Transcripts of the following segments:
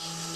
you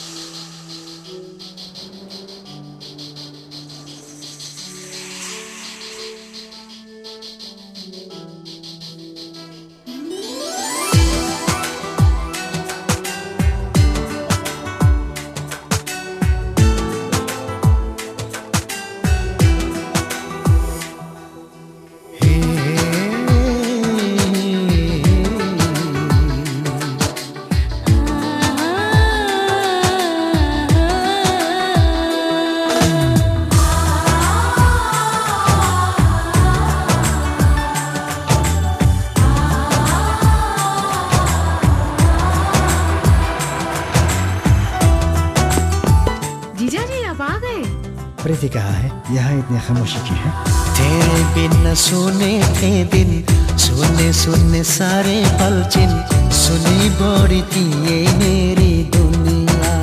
प्रीति कहा है। यहाँ इतनी खामोशी की है? तेरे बिन सोने थे दिन सुने सुने सारे पलचिन सुनी बड़ी थी ये मेरी दुनिया।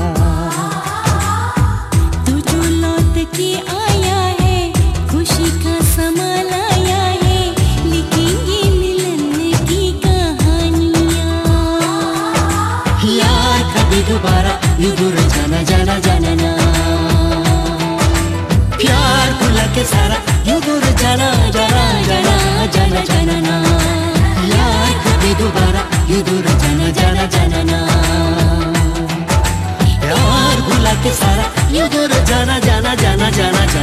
तू जो लौट के आया है खुशी का समा लाया है लिखेंगे मिलन की कहानियाँ। यार कभी दोबारा यू जाना जाना जाना जाना जाना जाना।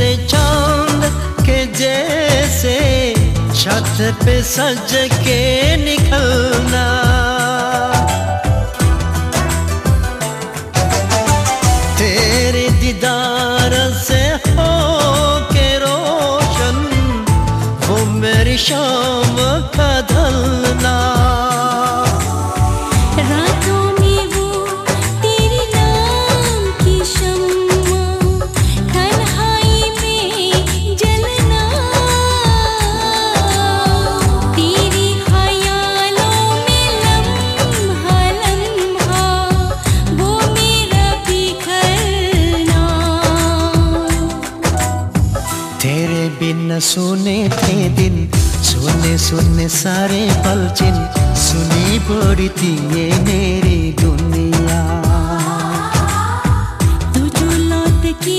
से चाँद के जैसे छत पे सज के निकलना। तेरे दीदार से हो के रोशन, वो मेरी शाम का सुने थे दिन, सुने सुने सारे पलचिन सुनी पड़ी थी ये मेरी दुनिया। तू जो लौट के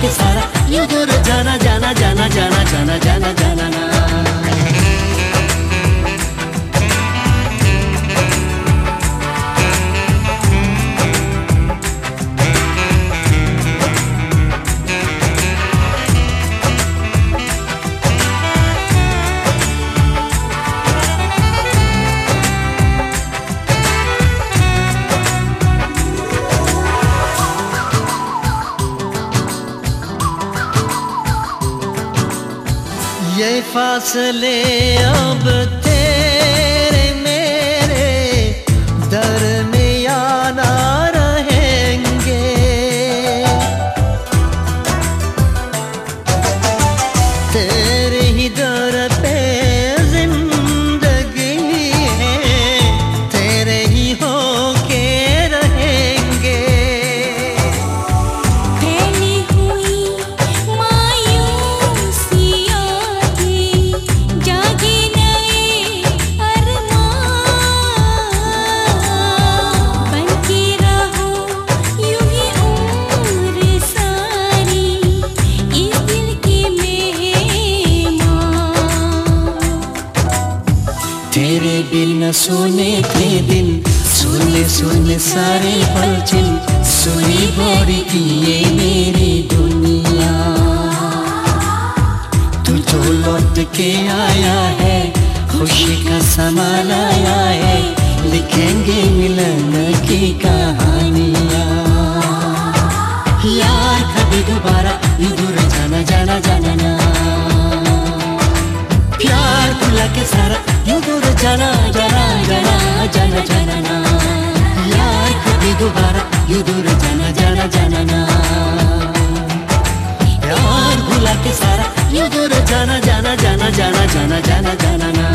के सारा यू जाना जाना जाना जाना जाना जाना जाना। ये फासले अब सुने थे दिन, सुने सुने सारे पलचिन सुनी बोरी की ये मेरी दुनिया। तू जो लौट के आया है, खुशी का समा आया है। लिखेंगे मिलन की कहानियाँ। यार कभी दोबारा दूर जाना जाना जाना ना प्यार भुला के सारा, दूर जाना। यूँ दूर जाना जाना जाना ना यार भुला के सारा। यू दूर जाना जाना जाना जाना जाना जाना जाना ना